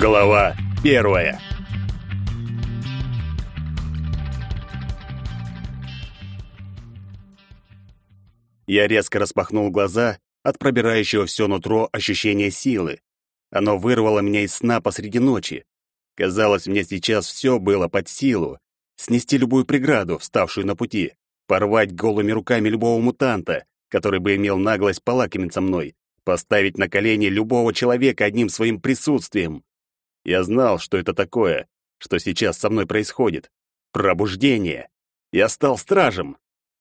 Глава первая. Я резко распахнул глаза от пробирающего все нутро ощущения силы. Оно вырвало меня из сна посреди ночи. Казалось, мне сейчас все было под силу. Снести любую преграду, вставшую на пути, порвать голыми руками любого мутанта, который бы имел наглость полакомиться мной, поставить на колени любого человека одним своим присутствием. Я знал, что это такое, что сейчас со мной происходит. Пробуждение. Я стал стражем.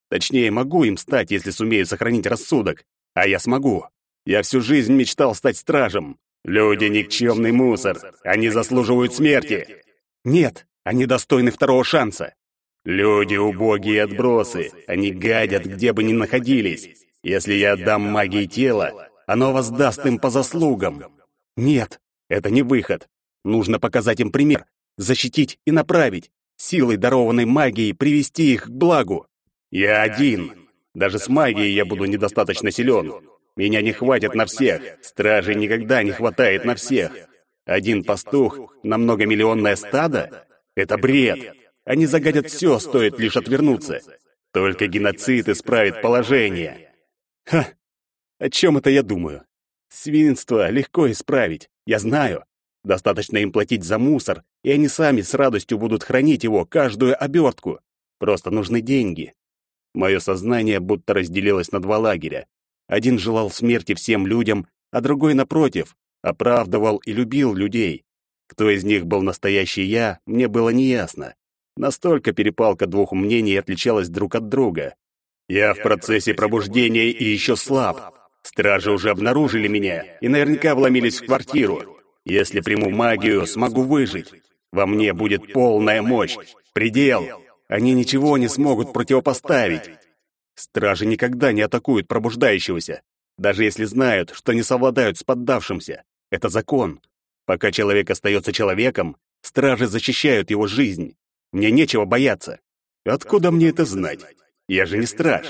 Точнее, могу им стать, если сумею сохранить рассудок. А я смогу. Я всю жизнь мечтал стать стражем. Люди — никчемный мусор. Они заслуживают смерти. Нет, они достойны второго шанса. Люди — убогие отбросы. Они гадят, где бы ни находились. Если я отдам магии тела, оно воздаст им по заслугам. Нет, это не выход. Нужно показать им пример, защитить и направить, силой дарованной магией привести их к благу. Я один. Даже с магией я буду недостаточно силен. Меня не хватит на всех. Стражей никогда не хватает на всех. Один пастух на многомиллионное стадо? Это бред. Они загадят все, стоит лишь отвернуться. Только геноцид исправит положение. Ха! О чем это я думаю? Свинство легко исправить, я знаю. Достаточно им платить за мусор, и они сами с радостью будут хранить его, каждую обертку. Просто нужны деньги. Мое сознание будто разделилось на два лагеря. Один желал смерти всем людям, а другой, напротив, оправдывал и любил людей. Кто из них был настоящий я, мне было неясно. Настолько перепалка двух мнений отличалась друг от друга. Я в процессе пробуждения и еще слаб. Стражи уже обнаружили меня и наверняка вломились в квартиру. Если приму магию, смогу выжить. Во мне будет полная мощь, предел. Они ничего не смогут противопоставить. Стражи никогда не атакуют пробуждающегося, даже если знают, что не совладают с поддавшимся. Это закон. Пока человек остается человеком, стражи защищают его жизнь. Мне нечего бояться. Откуда мне это знать? Я же не страж.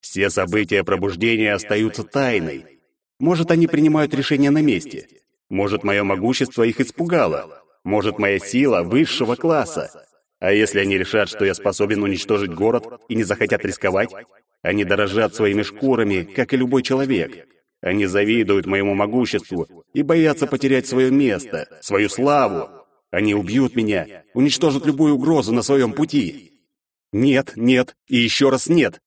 Все события пробуждения остаются тайной. Может, они принимают решения на месте. Может, мое могущество их испугало. Может, моя сила высшего класса. А если они решат, что я способен уничтожить город и не захотят рисковать? Они дорожат своими шкурами, как и любой человек. Они завидуют моему могуществу и боятся потерять свое место, свою славу. Они убьют меня, уничтожат любую угрозу на своем пути. Нет, нет и еще раз нет.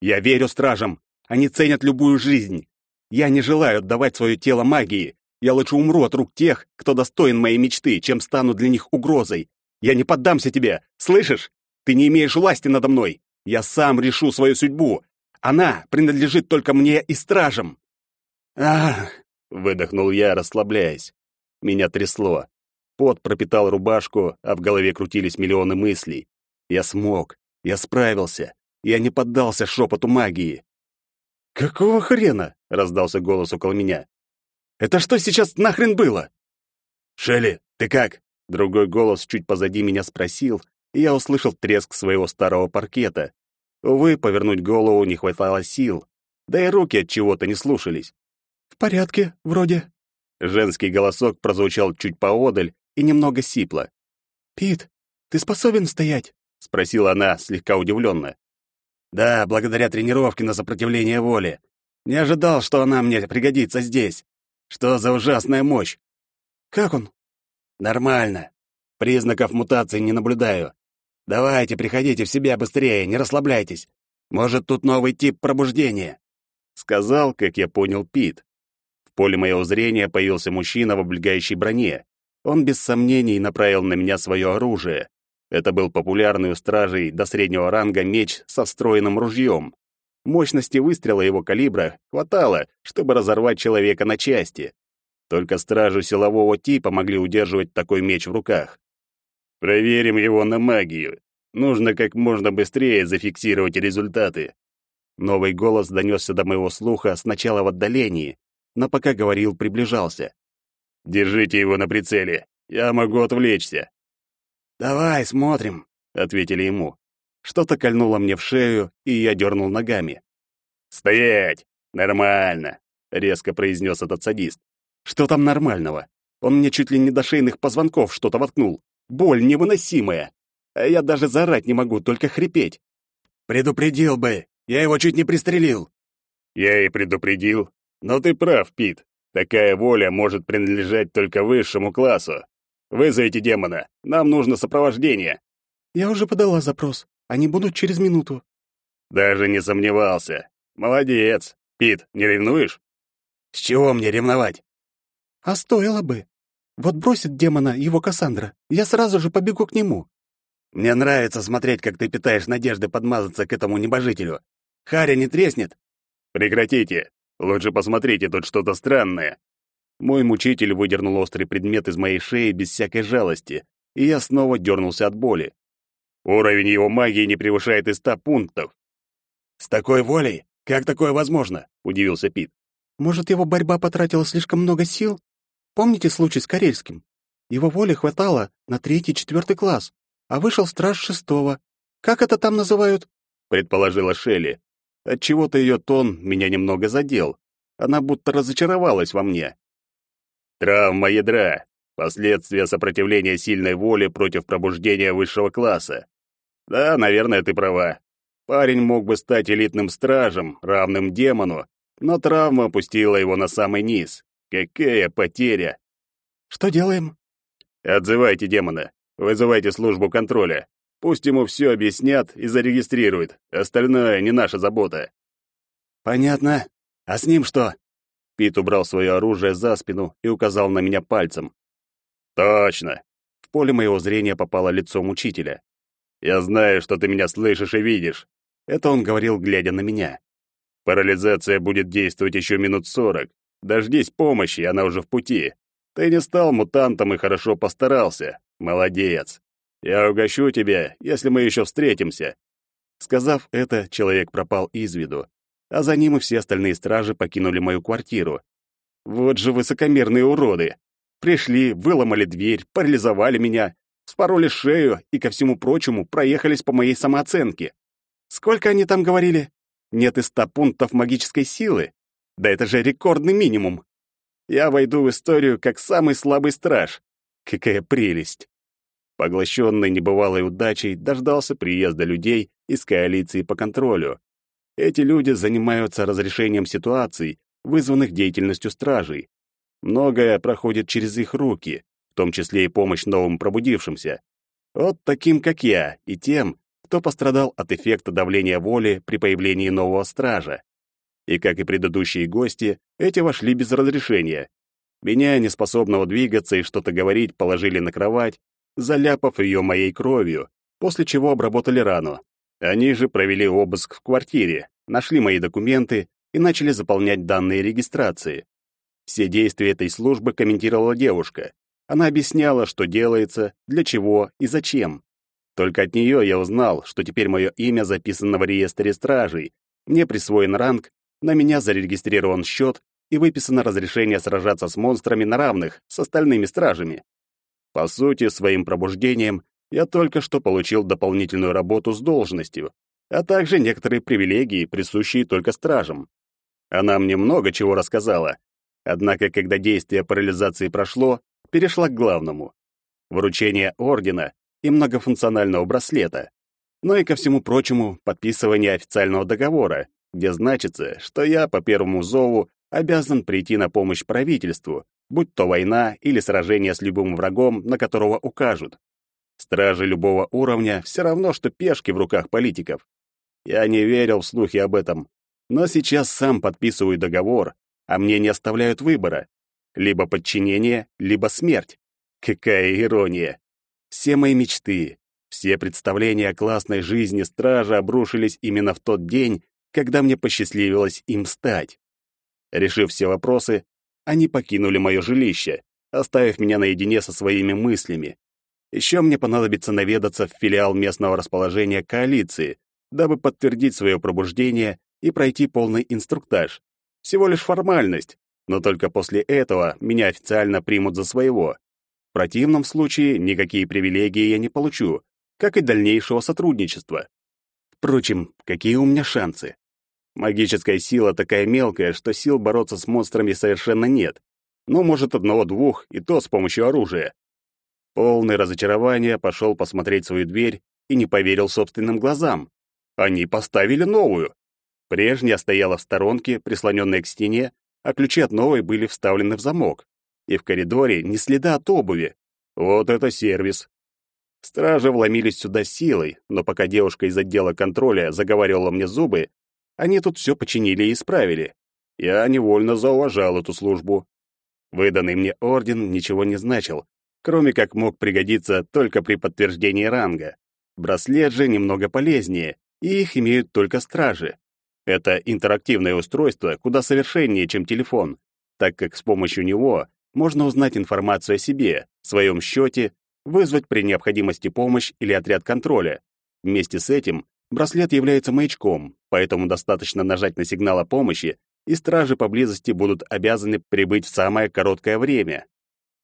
Я верю стражам. Они ценят любую жизнь. Я не желаю отдавать свое тело магии, я лучше умру от рук тех, кто достоин моей мечты, чем стану для них угрозой. Я не поддамся тебе, слышишь? Ты не имеешь власти надо мной. Я сам решу свою судьбу. Она принадлежит только мне и стражам. Ах, выдохнул я, расслабляясь. Меня трясло. Пот пропитал рубашку, а в голове крутились миллионы мыслей. Я смог. Я справился. Я не поддался шепоту магии. «Какого хрена?» — раздался голос около меня. Это что сейчас нахрен было? Шелли, ты как? Другой голос чуть позади меня спросил, и я услышал треск своего старого паркета. Увы, повернуть голову не хватало сил, да и руки от чего-то не слушались. В порядке, вроде. Женский голосок прозвучал чуть поодаль и немного сипло. Пит, ты способен стоять? спросила она, слегка удивленно. Да, благодаря тренировке на сопротивление воли. Не ожидал, что она мне пригодится здесь. Что за ужасная мощь? Как он? Нормально. Признаков мутации не наблюдаю. Давайте, приходите в себя быстрее, не расслабляйтесь. Может, тут новый тип пробуждения. Сказал, как я понял, Пит. В поле моего зрения появился мужчина в облегающей броне. Он без сомнений направил на меня свое оружие. Это был популярный у стражей до среднего ранга меч со встроенным ружьем. Мощности выстрела его калибра хватало, чтобы разорвать человека на части. Только стражу силового типа могли удерживать такой меч в руках. Проверим его на магию. Нужно как можно быстрее зафиксировать результаты. Новый голос донесся до моего слуха сначала в отдалении, но пока говорил, приближался. Держите его на прицеле. Я могу отвлечься. Давай, смотрим, ответили ему. Что-то кольнуло мне в шею, и я дернул ногами. «Стоять! Нормально!» — резко произнес этот садист. «Что там нормального? Он мне чуть ли не до шейных позвонков что-то воткнул. Боль невыносимая. А я даже заорать не могу, только хрипеть. Предупредил бы. Я его чуть не пристрелил. Я и предупредил. Но ты прав, Пит. Такая воля может принадлежать только высшему классу. Вызовите демона. Нам нужно сопровождение. Я уже подала запрос. Они будут через минуту. Даже не сомневался. Молодец. Пит, не ревнуешь? С чего мне ревновать? А стоило бы. Вот бросит демона его Кассандра, я сразу же побегу к нему. Мне нравится смотреть, как ты питаешь надежды подмазаться к этому небожителю. Харя не треснет. Прекратите. Лучше посмотрите, тут что-то странное. Мой мучитель выдернул острый предмет из моей шеи без всякой жалости, и я снова дернулся от боли. Уровень его магии не превышает и ста пунктов. «С такой волей? Как такое возможно?» — удивился Пит. «Может, его борьба потратила слишком много сил? Помните случай с Карельским? Его воли хватало на третий-четвертый класс, а вышел страж шестого. Как это там называют?» — предположила Шелли. Отчего-то ее тон меня немного задел. Она будто разочаровалась во мне. Травма ядра. Последствия сопротивления сильной воли против пробуждения высшего класса. Да, наверное, ты права. Парень мог бы стать элитным стражем, равным демону, но травма опустила его на самый низ. Какая потеря! Что делаем? Отзывайте демона. Вызывайте службу контроля. Пусть ему все объяснят и зарегистрируют. Остальное не наша забота. Понятно. А с ним что? Пит убрал свое оружие за спину и указал на меня пальцем. Точно. В поле моего зрения попало лицо мучителя. Я знаю, что ты меня слышишь и видишь. Это он говорил, глядя на меня. Парализация будет действовать еще минут сорок. Дождись помощи, она уже в пути. Ты не стал мутантом и хорошо постарался. Молодец. Я угощу тебя, если мы еще встретимся. Сказав это, человек пропал из виду, а за ним и все остальные стражи покинули мою квартиру. Вот же высокомерные уроды. Пришли, выломали дверь, парализовали меня, спороли шею и, ко всему прочему, проехались по моей самооценке. Сколько они там говорили? Нет и ста пунктов магической силы? Да это же рекордный минимум. Я войду в историю как самый слабый страж. Какая прелесть! Поглощенный небывалой удачей, дождался приезда людей из коалиции по контролю. Эти люди занимаются разрешением ситуаций, вызванных деятельностью стражей. Многое проходит через их руки, в том числе и помощь новым пробудившимся. Вот таким, как я, и тем, кто пострадал от эффекта давления воли при появлении нового стража. И, как и предыдущие гости, эти вошли без разрешения. Меня, неспособного двигаться и что-то говорить, положили на кровать, заляпав ее моей кровью, после чего обработали рану. Они же провели обыск в квартире, нашли мои документы и начали заполнять данные регистрации. Все действия этой службы комментировала девушка. Она объясняла, что делается, для чего и зачем. Только от нее я узнал, что теперь мое имя записано в реестре стражей, мне присвоен ранг, на меня зарегистрирован счет и выписано разрешение сражаться с монстрами на равных с остальными стражами. По сути, своим пробуждением я только что получил дополнительную работу с должностью, а также некоторые привилегии, присущие только стражам. Она мне много чего рассказала, однако, когда действие парализации прошло, перешла к главному — вручение ордена и многофункционального браслета, но и ко всему прочему подписывание официального договора, где значится, что я по первому зову обязан прийти на помощь правительству, будь то война или сражение с любым врагом, на которого укажут. Стражи любого уровня все равно, что пешки в руках политиков. Я не верил в слухи об этом, но сейчас сам подписываю договор, а мне не оставляют выбора. Либо подчинение, либо смерть. Какая ирония. Все мои мечты, все представления о классной жизни стража обрушились именно в тот день, когда мне посчастливилось им стать. Решив все вопросы, они покинули мое жилище, оставив меня наедине со своими мыслями. Еще мне понадобится наведаться в филиал местного расположения коалиции, дабы подтвердить свое пробуждение и пройти полный инструктаж. Всего лишь формальность, но только после этого меня официально примут за своего противном случае никакие привилегии я не получу, как и дальнейшего сотрудничества. Впрочем, какие у меня шансы? Магическая сила такая мелкая, что сил бороться с монстрами совершенно нет. Ну, может, одного-двух, и то с помощью оружия. Полный разочарования пошел посмотреть свою дверь и не поверил собственным глазам. Они поставили новую. Прежняя стояла в сторонке, прислоненная к стене, а ключи от новой были вставлены в замок. И в коридоре ни следа от обуви. Вот это сервис. Стражи вломились сюда силой, но пока девушка из отдела контроля заговаривала мне зубы, они тут все починили и исправили. Я невольно зауважал эту службу. Выданный мне орден ничего не значил, кроме как мог пригодиться только при подтверждении ранга. Браслет же немного полезнее, и их имеют только стражи. Это интерактивное устройство куда совершеннее, чем телефон, так как с помощью него можно узнать информацию о себе, своем счете, вызвать при необходимости помощь или отряд контроля. Вместе с этим браслет является маячком, поэтому достаточно нажать на сигнал о помощи, и стражи поблизости будут обязаны прибыть в самое короткое время.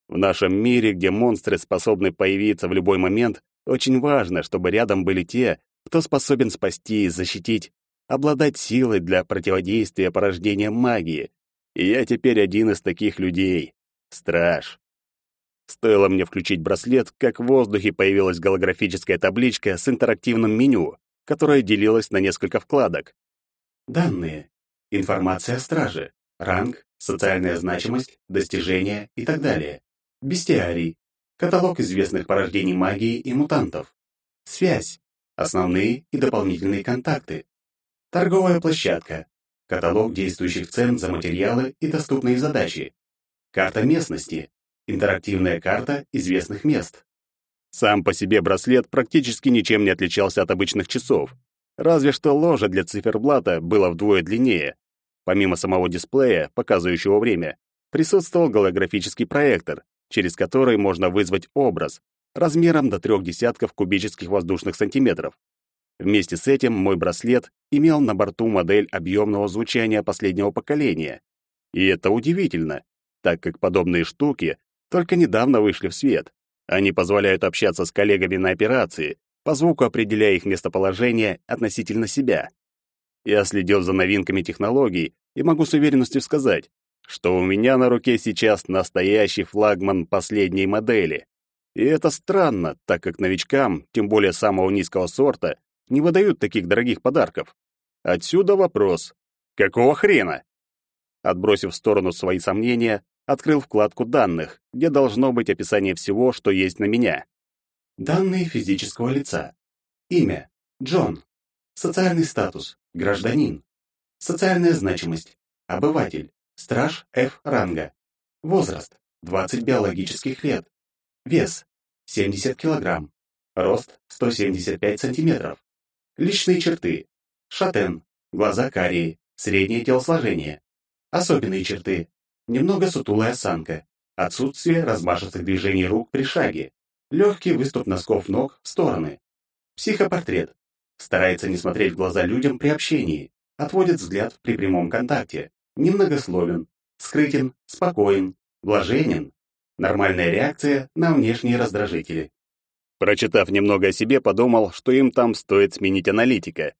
В нашем мире, где монстры способны появиться в любой момент, очень важно, чтобы рядом были те, кто способен спасти и защитить, обладать силой для противодействия порождениям магии. И я теперь один из таких людей. Страж. Стоило мне включить браслет, как в воздухе появилась голографическая табличка с интерактивным меню, которая делилась на несколько вкладок. Данные. Информация о страже. Ранг, социальная значимость, достижения и так далее. Бестиарий. Каталог известных порождений магии и мутантов. Связь. Основные и дополнительные контакты. Торговая площадка. Каталог действующих цен за материалы и доступные задачи. Карта местности. Интерактивная карта известных мест. Сам по себе браслет практически ничем не отличался от обычных часов. Разве что ложа для циферблата была вдвое длиннее. Помимо самого дисплея, показывающего время, присутствовал голографический проектор, через который можно вызвать образ, размером до трех десятков кубических воздушных сантиметров. Вместе с этим мой браслет имел на борту модель объемного звучания последнего поколения. И это удивительно, так как подобные штуки только недавно вышли в свет. Они позволяют общаться с коллегами на операции, по звуку определяя их местоположение относительно себя. Я следил за новинками технологий и могу с уверенностью сказать, что у меня на руке сейчас настоящий флагман последней модели. И это странно, так как новичкам, тем более самого низкого сорта, не выдают таких дорогих подарков. Отсюда вопрос. Какого хрена? Отбросив в сторону свои сомнения, открыл вкладку данных, где должно быть описание всего, что есть на меня. Данные физического лица. Имя – Джон. Социальный статус – гражданин. Социальная значимость – обыватель, страж F ранга. Возраст – 20 биологических лет. Вес – 70 килограмм. Рост – 175 сантиметров. Личные черты – шатен, глаза карие, среднее телосложение. Особенные черты – немного сутулая осанка, отсутствие размашистых движений рук при шаге, легкий выступ носков ног в стороны. Психопортрет. Старается не смотреть в глаза людям при общении, отводит взгляд при прямом контакте, немногословен, скрытен, спокоен, блаженен. Нормальная реакция на внешние раздражители. Прочитав немного о себе, подумал, что им там стоит сменить аналитика.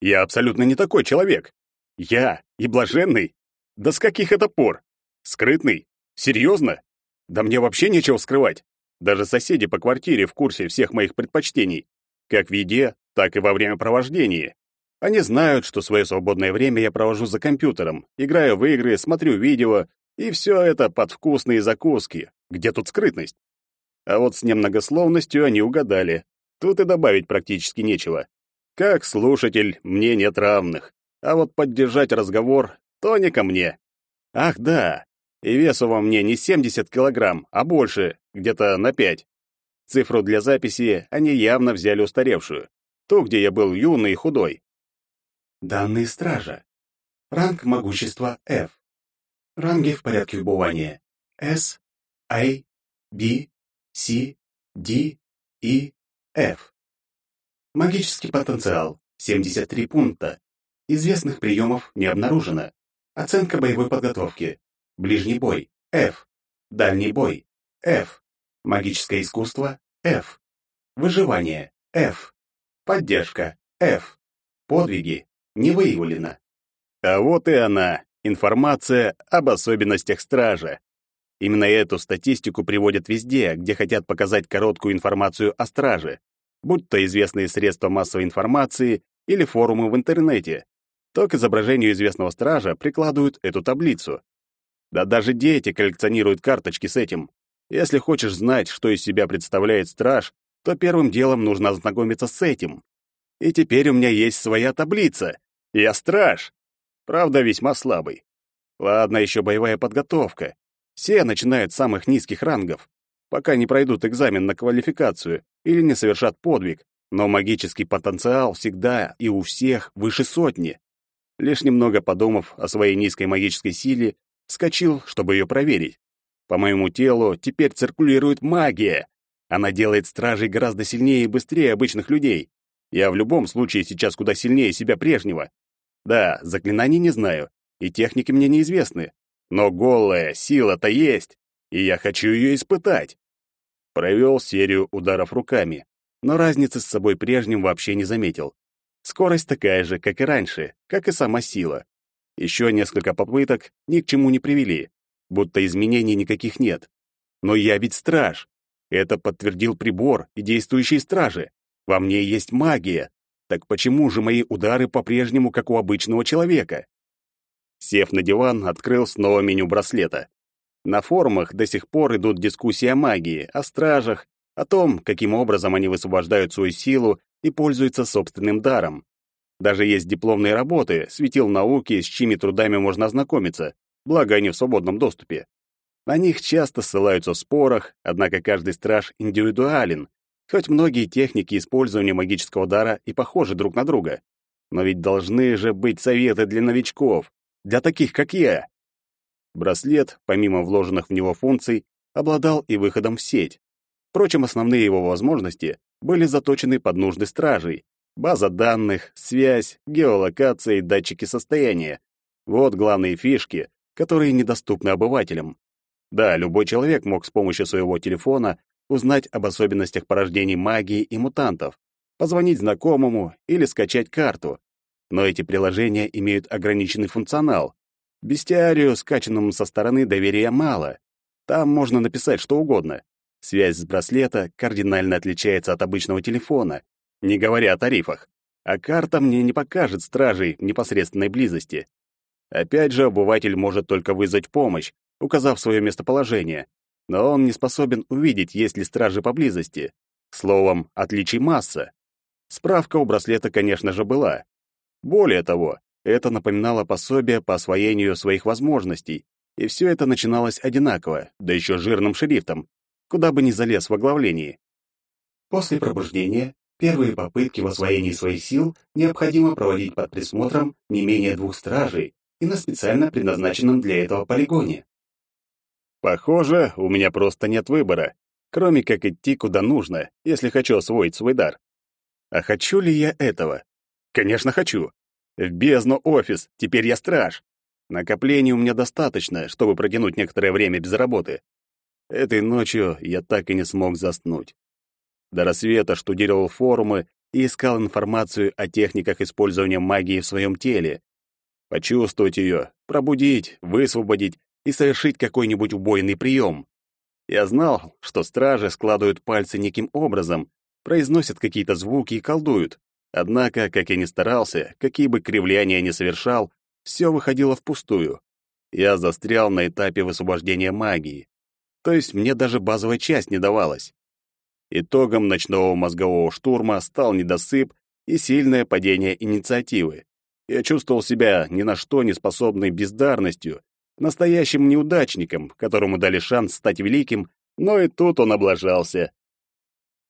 Я абсолютно не такой человек. Я и блаженный? Да с каких это пор? Скрытный? Серьезно? Да мне вообще нечего скрывать. Даже соседи по квартире в курсе всех моих предпочтений, как в еде, так и во время провождения. Они знают, что свое свободное время я провожу за компьютером, играю в игры, смотрю видео, и все это под вкусные закуски. Где тут скрытность? А вот с немногословностью они угадали. Тут и добавить практически нечего. Как слушатель, мне нет равных. А вот поддержать разговор — то не ко мне. Ах, да, и весу во мне не 70 килограмм, а больше, где-то на 5. Цифру для записи они явно взяли устаревшую. Ту, где я был юный и худой. Данные стража. Ранг могущества F. Ранги в порядке убывания. S, A, B, C, D, E, F. Магический потенциал 73 пункта. Известных приемов не обнаружено. Оценка боевой подготовки Ближний бой – F. Дальний бой – F. Магическое искусство – F. Выживание – F. Поддержка – F. Подвиги – не выявлено. А вот и она, информация об особенностях стража. Именно эту статистику приводят везде, где хотят показать короткую информацию о страже, будь то известные средства массовой информации или форумы в интернете. То к изображению известного стража прикладывают эту таблицу. Да даже дети коллекционируют карточки с этим. Если хочешь знать, что из себя представляет страж, то первым делом нужно ознакомиться с этим. И теперь у меня есть своя таблица. Я страж. Правда, весьма слабый. Ладно, еще боевая подготовка. Все начинают с самых низких рангов, пока не пройдут экзамен на квалификацию или не совершат подвиг, но магический потенциал всегда и у всех выше сотни. Лишь немного подумав о своей низкой магической силе, вскочил, чтобы ее проверить. По моему телу теперь циркулирует магия. Она делает стражей гораздо сильнее и быстрее обычных людей. Я в любом случае сейчас куда сильнее себя прежнего. Да, заклинаний не знаю, и техники мне неизвестны, но голая сила-то есть, и я хочу ее испытать. Провел серию ударов руками, но разницы с собой прежним вообще не заметил. Скорость такая же, как и раньше, как и сама сила. Еще несколько попыток ни к чему не привели, будто изменений никаких нет. Но я ведь страж. Это подтвердил прибор и действующие стражи. Во мне есть магия. Так почему же мои удары по-прежнему как у обычного человека? Сев на диван, открыл снова меню браслета. На форумах до сих пор идут дискуссии о магии, о стражах, о том, каким образом они высвобождают свою силу и пользуются собственным даром. Даже есть дипломные работы, светил науки, с чьими трудами можно ознакомиться, благо они в свободном доступе. На них часто ссылаются в спорах, однако каждый страж индивидуален, хоть многие техники использования магического дара и похожи друг на друга. Но ведь должны же быть советы для новичков, для таких, как я. Браслет, помимо вложенных в него функций, обладал и выходом в сеть. Впрочем, основные его возможности были заточены под нужды стражей. База данных, связь, геолокация и датчики состояния. Вот главные фишки, которые недоступны обывателям. Да, любой человек мог с помощью своего телефона узнать об особенностях порождений магии и мутантов, позвонить знакомому или скачать карту. Но эти приложения имеют ограниченный функционал. Бестиарию, скачанному со стороны, доверия мало. Там можно написать что угодно. Связь с браслета кардинально отличается от обычного телефона, не говоря о тарифах. А карта мне не покажет стражей непосредственной близости. Опять же, обыватель может только вызвать помощь, указав свое местоположение, но он не способен увидеть, есть ли стражи поблизости. Словом, отличий масса. Справка у браслета, конечно же, была. Более того, это напоминало пособие по освоению своих возможностей, и все это начиналось одинаково, да еще жирным шрифтом, куда бы ни залез в оглавлении. После пробуждения первые попытки в освоении своих сил необходимо проводить под присмотром не менее двух стражей и на специально предназначенном для этого полигоне. Похоже, у меня просто нет выбора, кроме как идти куда нужно, если хочу освоить свой дар. А хочу ли я этого? Конечно, хочу. В бездну офис, теперь я страж. Накоплений у меня достаточно, чтобы протянуть некоторое время без работы. Этой ночью я так и не смог заснуть. До рассвета штудировал форумы и искал информацию о техниках использования магии в своем теле. Почувствовать ее, пробудить, высвободить и совершить какой-нибудь убойный прием. Я знал, что стражи складывают пальцы неким образом, произносят какие-то звуки и колдуют. Однако, как я ни старался, какие бы кривляния ни совершал, все выходило впустую. Я застрял на этапе высвобождения магии. То есть мне даже базовая часть не давалась. Итогом ночного мозгового штурма стал недосып и сильное падение инициативы. Я чувствовал себя ни на что не способной бездарностью, настоящим неудачником, которому дали шанс стать великим, но и тут он облажался.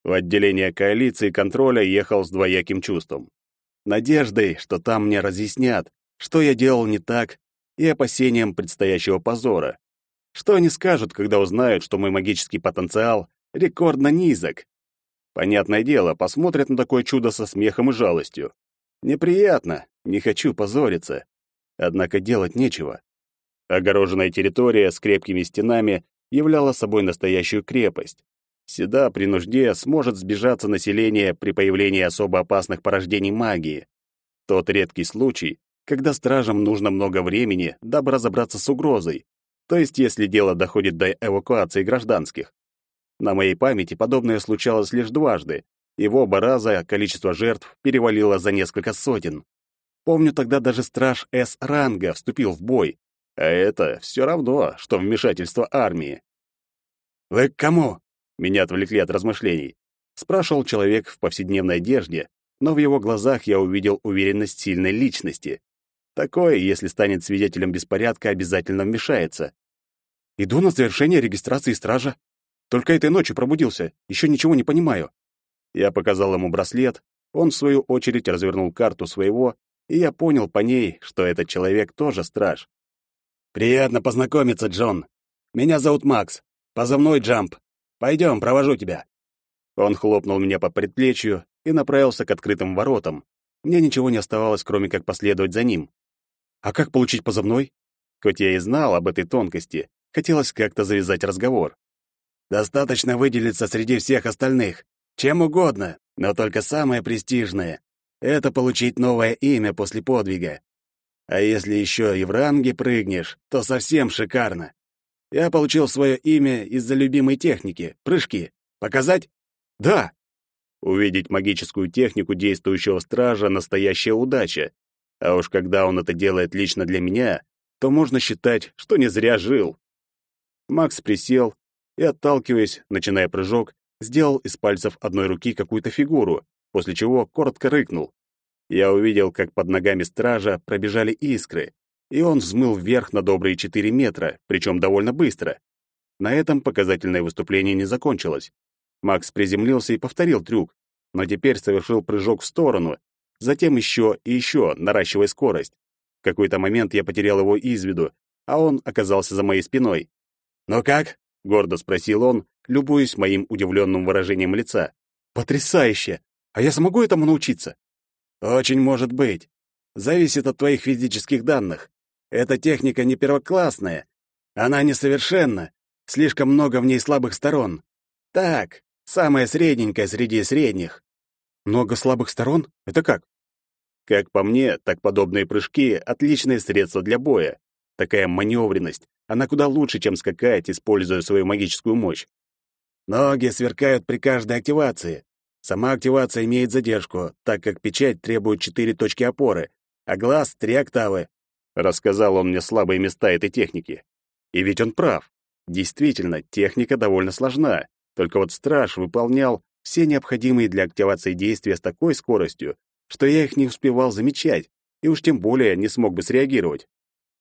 В отделение коалиции контроля ехал с двояким чувством. Надеждой, что там мне разъяснят, что я делал не так, и опасением предстоящего позора. Что они скажут, когда узнают, что мой магический потенциал рекордно низок? Понятное дело, посмотрят на такое чудо со смехом и жалостью. Неприятно, не хочу позориться. Однако делать нечего. Огороженная территория с крепкими стенами являла собой настоящую крепость. Сюда при нужде сможет сбежаться население при появлении особо опасных порождений магии. Тот редкий случай, когда стражам нужно много времени, дабы разобраться с угрозой. То есть, если дело доходит до эвакуации гражданских. На моей памяти подобное случалось лишь дважды, и в оба раза количество жертв перевалило за несколько сотен. Помню, тогда даже страж С-ранга вступил в бой, а это все равно, что вмешательство армии. «Вы к кому?» — меня отвлекли от размышлений. Спрашивал человек в повседневной одежде, но в его глазах я увидел уверенность сильной личности. Такое, если станет свидетелем беспорядка, обязательно вмешается. «Иду на завершение регистрации стража. Только этой ночью пробудился, еще ничего не понимаю. Я показал ему браслет, он, в свою очередь, развернул карту своего, и я понял по ней, что этот человек тоже страж. «Приятно познакомиться, Джон. Меня зовут Макс. Позывной Джамп. Пойдем, провожу тебя». Он хлопнул меня по предплечью и направился к открытым воротам. Мне ничего не оставалось, кроме как последовать за ним. А как получить позывной? Хоть я и знал об этой тонкости, хотелось как-то завязать разговор. «Достаточно выделиться среди всех остальных. Чем угодно, но только самое престижное — это получить новое имя после подвига. А если еще и в ранге прыгнешь, то совсем шикарно. Я получил свое имя из-за любимой техники — прыжки. Показать? Да. Увидеть магическую технику действующего стража — настоящая удача. А уж когда он это делает лично для меня, то можно считать, что не зря жил. Макс присел и, отталкиваясь, начиная прыжок, сделал из пальцев одной руки какую-то фигуру, после чего коротко рыкнул. Я увидел, как под ногами стража пробежали искры, и он взмыл вверх на добрые четыре метра, причем довольно быстро. На этом показательное выступление не закончилось. Макс приземлился и повторил трюк, но теперь совершил прыжок в сторону, затем еще и еще, наращивая скорость. В какой-то момент я потерял его из виду, а он оказался за моей спиной. «Ну как?» — гордо спросил он, любуясь моим удивленным выражением лица. «Потрясающе! А я смогу этому научиться?» «Очень может быть. Зависит от твоих физических данных. Эта техника не первоклассная. Она несовершенна. Слишком много в ней слабых сторон. Так, самая средненькая среди средних». «Много слабых сторон? Это как?» Как по мне, так подобные прыжки — отличное средство для боя. Такая маневренность, она куда лучше, чем скакать, используя свою магическую мощь. Ноги сверкают при каждой активации. Сама активация имеет задержку, так как печать требует четыре точки опоры, а глаз — три октавы. Рассказал он мне слабые места этой техники. И ведь он прав. Действительно, техника довольно сложна. Только вот страж выполнял все необходимые для активации действия с такой скоростью, что я их не успевал замечать, и уж тем более не смог бы среагировать.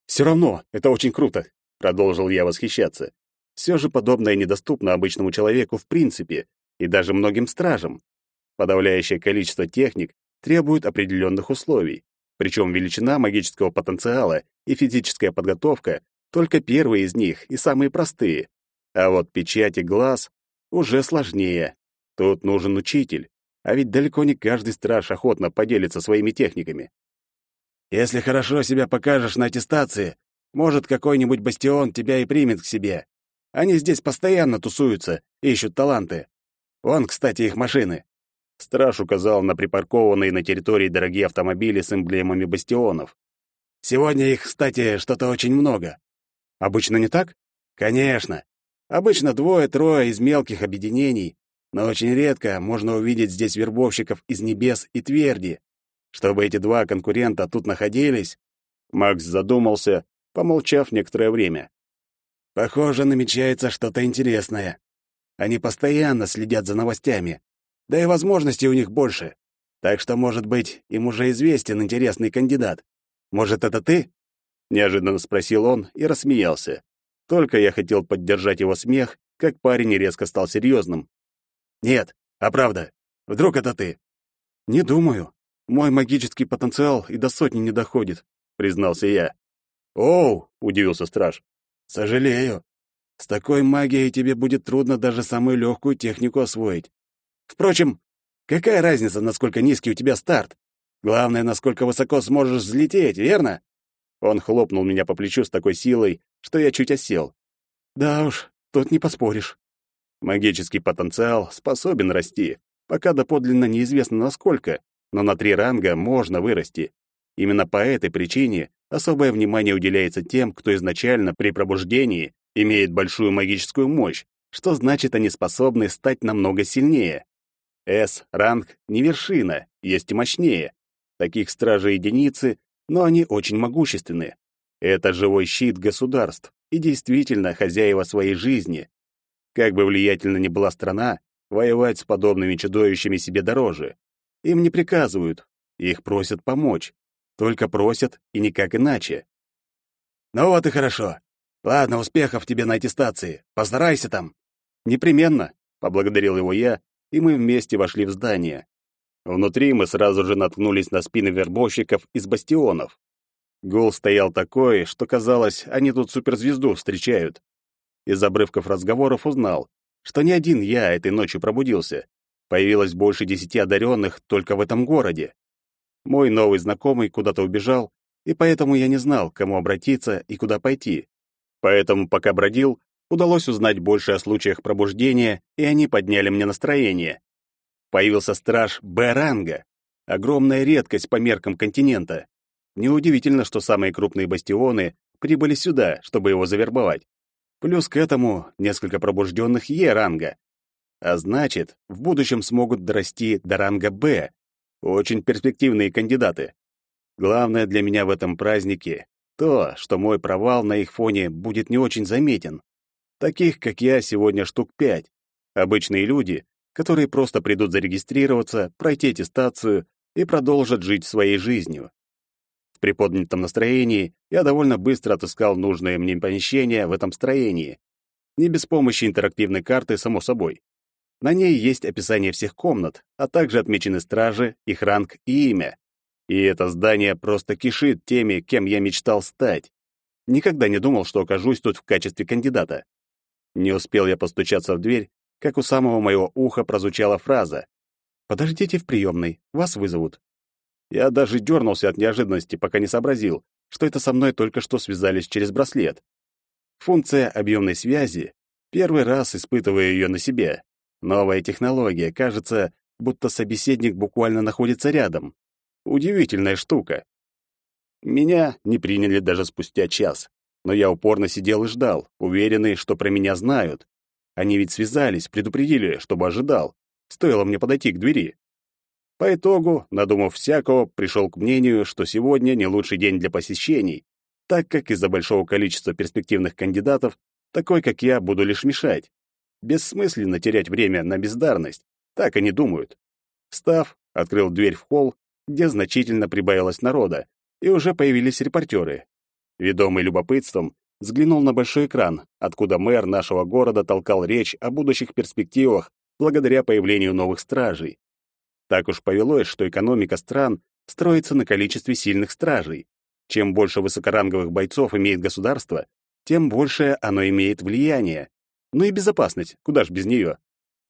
«Все равно, это очень круто», — продолжил я восхищаться. Все же подобное недоступно обычному человеку в принципе, и даже многим стражам. Подавляющее количество техник требует определенных условий, причем величина магического потенциала и физическая подготовка только первые из них и самые простые. А вот печать и глаз уже сложнее. Тут нужен учитель, а ведь далеко не каждый страж охотно поделится своими техниками. Если хорошо себя покажешь на аттестации, может, какой-нибудь бастион тебя и примет к себе. Они здесь постоянно тусуются, ищут таланты. Вон, кстати, их машины. Страж указал на припаркованные на территории дорогие автомобили с эмблемами бастионов. Сегодня их, кстати, что-то очень много. Обычно не так? Конечно. Обычно двое-трое из мелких объединений, но очень редко можно увидеть здесь вербовщиков из Небес и Тверди. Чтобы эти два конкурента тут находились... Макс задумался, помолчав некоторое время. Похоже, намечается что-то интересное. Они постоянно следят за новостями. Да и возможностей у них больше. Так что, может быть, им уже известен интересный кандидат. Может, это ты? Неожиданно спросил он и рассмеялся. Только я хотел поддержать его смех, как парень резко стал серьезным. Нет, а правда, вдруг это ты? Не думаю. Мой магический потенциал и до сотни не доходит, признался я. Оу, удивился страж. Сожалею. С такой магией тебе будет трудно даже самую легкую технику освоить. Впрочем, какая разница, насколько низкий у тебя старт? Главное, насколько высоко сможешь взлететь, верно? Он хлопнул меня по плечу с такой силой, что я чуть осел. Да уж, тут не поспоришь. Магический потенциал способен расти, пока доподлинно неизвестно насколько, но на три ранга можно вырасти. Именно по этой причине особое внимание уделяется тем, кто изначально при пробуждении имеет большую магическую мощь, что значит, они способны стать намного сильнее. С-ранг не вершина, есть и мощнее. Таких стражей единицы, но они очень могущественны. Это живой щит государств и действительно хозяева своей жизни. Как бы влиятельна ни была страна, воевать с подобными чудовищами себе дороже. Им не приказывают, их просят помочь. Только просят и никак иначе. Ну вот и хорошо. Ладно, успехов тебе на аттестации. Постарайся там. Непременно, поблагодарил его я, и мы вместе вошли в здание. Внутри мы сразу же наткнулись на спины вербовщиков из бастионов. Гул стоял такой, что казалось, они тут суперзвезду встречают. Из обрывков разговоров узнал, что не один я этой ночью пробудился. Появилось больше десяти одаренных только в этом городе. Мой новый знакомый куда-то убежал, и поэтому я не знал, к кому обратиться и куда пойти. Поэтому, пока бродил, удалось узнать больше о случаях пробуждения, и они подняли мне настроение. Появился страж Б-ранга, огромная редкость по меркам континента. Неудивительно, что самые крупные бастионы прибыли сюда, чтобы его завербовать. Плюс к этому несколько пробужденных Е-ранга. А значит, в будущем смогут дорасти до ранга Б, очень перспективные кандидаты. Главное для меня в этом празднике то, что мой провал на их фоне будет не очень заметен. Таких, как я, сегодня штук пять. Обычные люди, которые просто придут зарегистрироваться, пройти аттестацию и продолжат жить своей жизнью. В приподнятом настроении я довольно быстро отыскал нужное мне помещение в этом строении. Не без помощи интерактивной карты, само собой. На ней есть описание всех комнат, а также отмечены стражи, их ранг и имя. И это здание просто кишит теми, кем я мечтал стать. Никогда не думал, что окажусь тут в качестве кандидата. Не успел я постучаться в дверь, как у самого моего уха прозвучала фраза «Подождите в приемной, вас вызовут». Я даже дернулся от неожиданности, пока не сообразил, что это со мной только что связались через браслет. Функция объемной связи. Первый раз испытываю ее на себе. Новая технология, кажется, будто собеседник буквально находится рядом. Удивительная штука. Меня не приняли даже спустя час, но я упорно сидел и ждал, уверенный, что про меня знают. Они ведь связались, предупредили, чтобы ожидал. Стоило мне подойти к двери. По итогу, надумав всякого, пришел к мнению, что сегодня не лучший день для посещений, так как из-за большого количества перспективных кандидатов такой, как я, буду лишь мешать. Бессмысленно терять время на бездарность. Так они думают. Встав, открыл дверь в холл, где значительно прибавилось народа, и уже появились репортеры. Ведомый любопытством, взглянул на большой экран, откуда мэр нашего города толкал речь о будущих перспективах благодаря появлению новых стражей. Так уж повелось, что экономика стран строится на количестве сильных стражей. Чем больше высокоранговых бойцов имеет государство, тем большее оно имеет влияние. Ну и безопасность, куда ж без нее?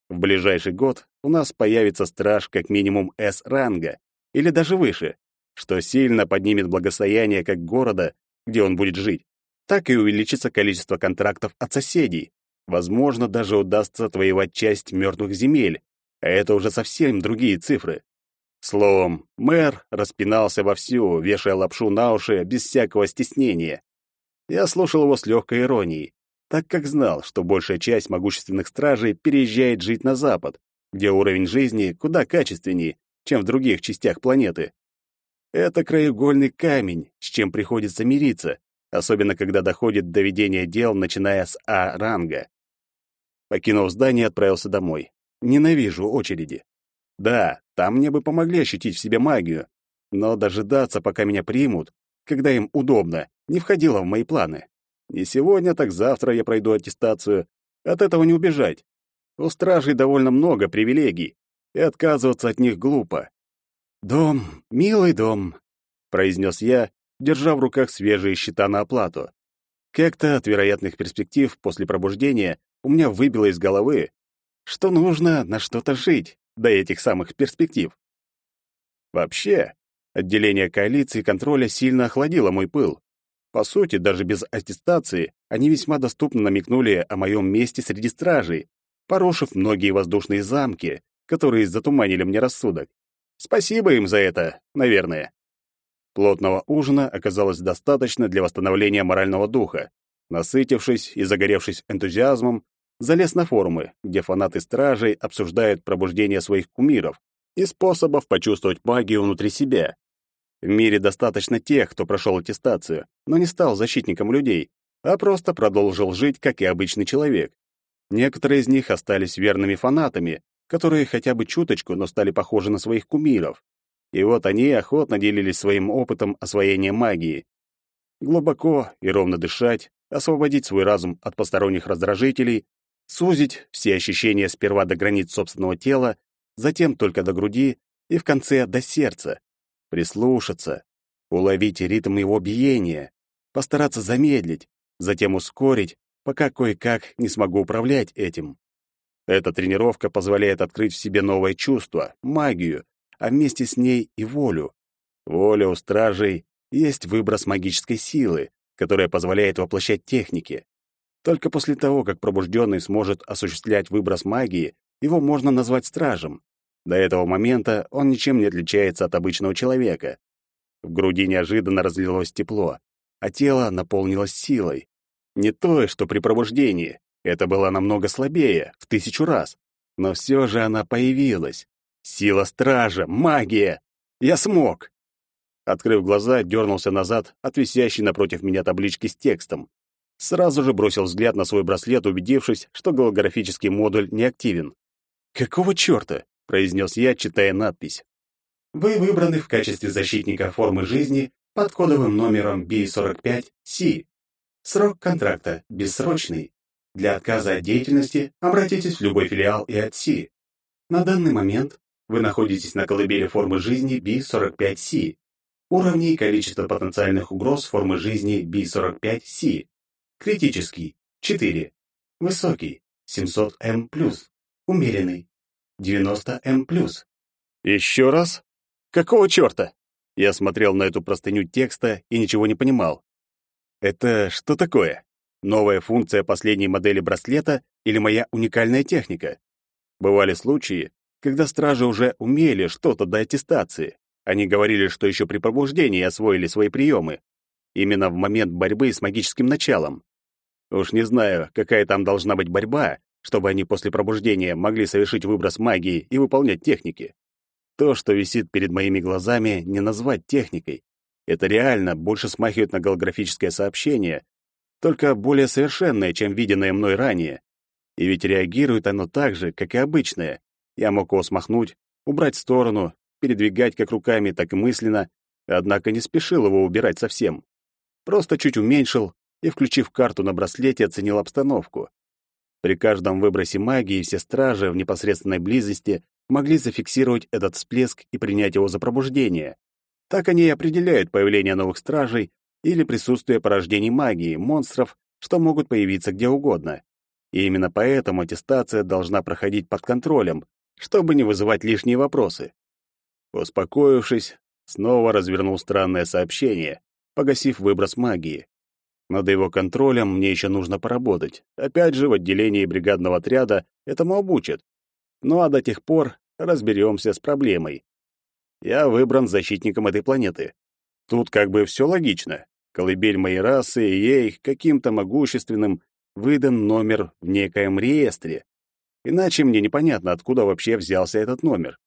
В ближайший год у нас появится страж как минимум С-ранга, или даже выше, что сильно поднимет благосостояние как города, где он будет жить, так и увеличится количество контрактов от соседей. Возможно, даже удастся отвоевать часть мертвых земель, а это уже совсем другие цифры. Словом, мэр распинался вовсю, вешая лапшу на уши без всякого стеснения. Я слушал его с легкой иронией, так как знал, что большая часть могущественных стражей переезжает жить на запад, где уровень жизни куда качественнее, чем в других частях планеты. Это краеугольный камень, с чем приходится мириться, особенно когда доходит до ведения дел, начиная с А-ранга. Покинув здание, отправился домой. Ненавижу очереди. Да, там мне бы помогли ощутить в себе магию, но дожидаться, пока меня примут, когда им удобно, не входило в мои планы. Не сегодня, так завтра я пройду аттестацию. От этого не убежать. У стражей довольно много привилегий, и отказываться от них глупо. «Дом, милый дом», — произнес я, держа в руках свежие счета на оплату. Как-то от вероятных перспектив после пробуждения у меня выбило из головы, что нужно на что-то жить до этих самых перспектив. Вообще, отделение коалиции контроля сильно охладило мой пыл. По сути, даже без аттестации они весьма доступно намекнули о моем месте среди стражей, порушив многие воздушные замки, которые затуманили мне рассудок. Спасибо им за это, наверное. Плотного ужина оказалось достаточно для восстановления морального духа. Насытившись и загоревшись энтузиазмом, залез на форумы, где фанаты стражей обсуждают пробуждение своих кумиров и способов почувствовать магию внутри себя. В мире достаточно тех, кто прошел аттестацию, но не стал защитником людей, а просто продолжил жить, как и обычный человек. Некоторые из них остались верными фанатами, которые хотя бы чуточку, но стали похожи на своих кумиров. И вот они охотно делились своим опытом освоения магии. Глубоко и ровно дышать, освободить свой разум от посторонних раздражителей, сузить все ощущения сперва до границ собственного тела, затем только до груди и в конце до сердца. Прислушаться, уловить ритм его биения, постараться замедлить, затем ускорить, пока кое-как не смогу управлять этим. Эта тренировка позволяет открыть в себе новое чувство, магию, а вместе с ней и волю. Воля у стражей есть выброс магической силы, которая позволяет воплощать техники. Только после того, как пробужденный сможет осуществлять выброс магии, его можно назвать стражем. До этого момента он ничем не отличается от обычного человека. В груди неожиданно разлилось тепло, а тело наполнилось силой. Не то, что при пробуждении. Это было намного слабее, в тысячу раз. Но все же она появилась. Сила стража, магия! Я смог! Открыв глаза, дернулся назад от висящей напротив меня таблички с текстом. Сразу же бросил взгляд на свой браслет, убедившись, что голографический модуль не активен. «Какого чёрта?» — произнес я, читая надпись. «Вы выбраны в качестве защитника формы жизни под кодовым номером B45C. Срок контракта бессрочный. Для отказа от деятельности обратитесь в любой филиал и от СИ. На данный момент вы находитесь на колыбели формы жизни B45C. Уровни и количество потенциальных угроз формы жизни B45C. Критический – 4. Высокий – 700М+. Умеренный – 90М+. Еще раз? Какого черта? Я смотрел на эту простыню текста и ничего не понимал. Это что такое? Новая функция последней модели браслета или моя уникальная техника? Бывали случаи, когда стражи уже умели что-то до аттестации. Они говорили, что еще при пробуждении освоили свои приемы. Именно в момент борьбы с магическим началом. Уж не знаю, какая там должна быть борьба, чтобы они после пробуждения могли совершить выброс магии и выполнять техники. То, что висит перед моими глазами, не назвать техникой. Это реально больше смахивает на голографическое сообщение, только более совершенное, чем виденное мной ранее. И ведь реагирует оно так же, как и обычное. Я мог его смахнуть, убрать в сторону, передвигать как руками, так и мысленно, однако не спешил его убирать совсем. Просто чуть уменьшил и, включив карту на браслете, оценил обстановку. При каждом выбросе магии все стражи в непосредственной близости могли зафиксировать этот всплеск и принять его за пробуждение. Так они и определяют появление новых стражей или присутствие порождений магии, монстров, что могут появиться где угодно. И именно поэтому аттестация должна проходить под контролем, чтобы не вызывать лишние вопросы. Успокоившись, снова развернул странное сообщение, погасив выброс магии. Над его контролем мне еще нужно поработать. Опять же, в отделении бригадного отряда этому обучат. Ну а до тех пор разберемся с проблемой. Я выбран защитником этой планеты. Тут как бы все логично. Колыбель моей расы, и ей, каким-то могущественным, выдан номер в некоем реестре. Иначе мне непонятно, откуда вообще взялся этот номер.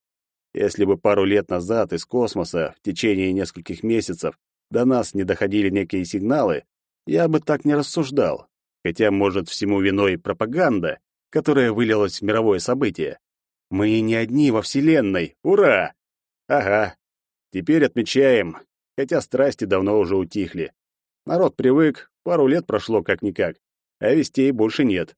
Если бы пару лет назад из космоса в течение нескольких месяцев до нас не доходили некие сигналы, я бы так не рассуждал. Хотя, может, всему виной пропаганда, которая вылилась в мировое событие. Мы не одни во Вселенной. Ура! Ага. Теперь отмечаем, хотя страсти давно уже утихли. Народ привык, пару лет прошло как-никак, а вестей больше нет.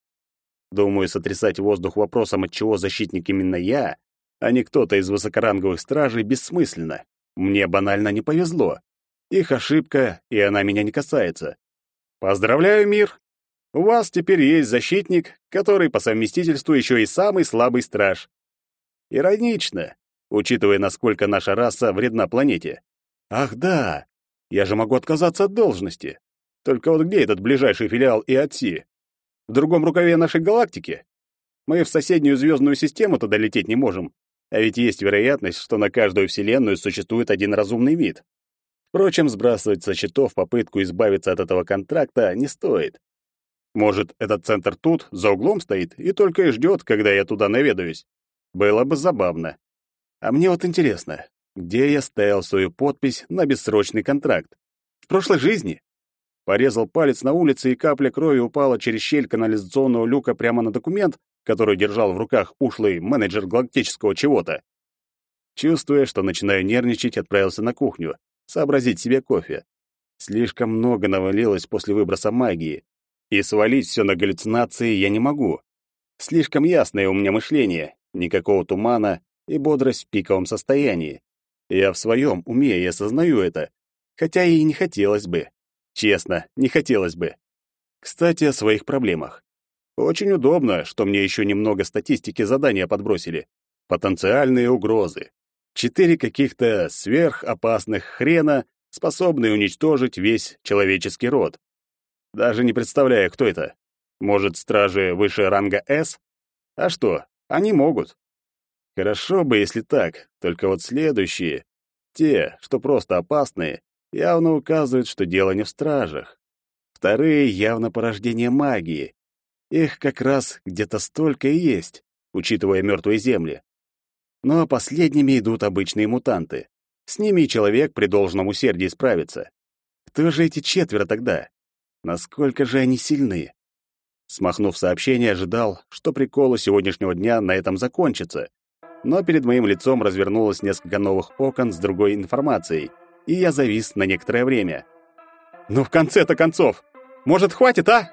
Думаю, сотрясать воздух вопросом, от чего защитник именно я, а не кто-то из высокоранговых стражей, бессмысленно. Мне банально не повезло. Их ошибка, и она меня не касается. Поздравляю, мир! У вас теперь есть защитник, который по совместительству еще и самый слабый страж. Иронично, учитывая, насколько наша раса вредна планете. Ах да, я же могу отказаться от должности. Только вот где этот ближайший филиал ИАТСИ? В другом рукаве нашей галактики? Мы в соседнюю звездную систему туда лететь не можем. А ведь есть вероятность, что на каждую вселенную существует один разумный вид. Впрочем, сбрасывать со счетов попытку избавиться от этого контракта не стоит. Может, этот центр тут, за углом стоит, и только и ждет, когда я туда наведаюсь. Было бы забавно. А мне вот интересно, где я ставил свою подпись на бессрочный контракт? В прошлой жизни? Порезал палец на улице, и капля крови упала через щель канализационного люка прямо на документ, который держал в руках ушлый менеджер галактического чего-то. Чувствуя, что начинаю нервничать, отправился на кухню, сообразить себе кофе. Слишком много навалилось после выброса магии, и свалить все на галлюцинации я не могу. Слишком ясное у меня мышление, никакого тумана и бодрость в пиковом состоянии. Я в своем уме и осознаю это, хотя и не хотелось бы. Честно, не хотелось бы. Кстати, о своих проблемах. Очень удобно, что мне еще немного статистики задания подбросили. Потенциальные угрозы. Четыре каких-то сверхопасных хрена, способные уничтожить весь человеческий род. Даже не представляю, кто это. Может, стражи выше ранга С? А что, они могут. Хорошо бы, если так, только вот следующие, те, что просто опасные, явно указывают, что дело не в стражах. Вторые явно порождение магии. Их как раз где-то столько и есть, учитывая мертвые земли. Но последними идут обычные мутанты. С ними и человек при должном усердии справится. Кто же эти четверо тогда? Насколько же они сильны? Смахнув сообщение, ожидал, что приколы сегодняшнего дня на этом закончатся. Но перед моим лицом развернулось несколько новых окон с другой информацией, и я завис на некоторое время. «Ну, в конце-то концов! Может, хватит, а?»